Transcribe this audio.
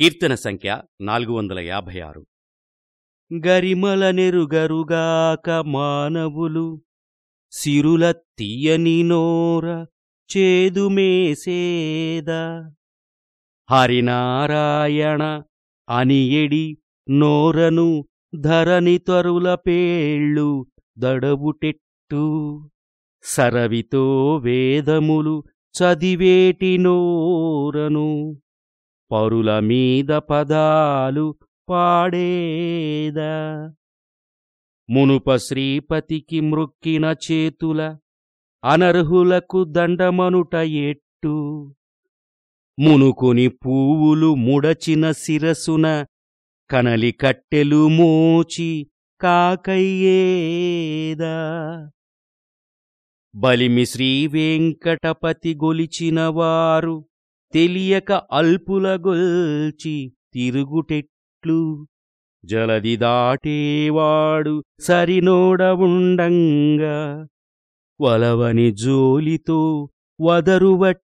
కీర్తన సంఖ్య నాలుగు వందల యాభై ఆరు. గరిమల నెరుగరుగాక మానవులు సిరుల తీయని నోర చేదుమేసేద హరినారాయణ అనియడి నోరను ధరణి తరుల పేళ్ళు దడబుటెట్టు సరవితో వేదములు చదివేటి నోరను పరుల మీద పదాలు పాడేదా. మునుప శ్రీపతికి మృక్కిన చేతుల అనర్హులకు దండమనుట ఎట్టు. మునుకుని పూవులు ముడచిన శిరసున కనలి కట్టెలు మోచి కాకయ్యేదా. బలిమి శ్రీ వెంకటపతి వారు తెలియక అల్పుల గొల్చి తిరుగుటెట్లు. జలది దాటేవాడు సరినోడ ఉండంగా. వలవని జోలితో వదరువట్టేదా.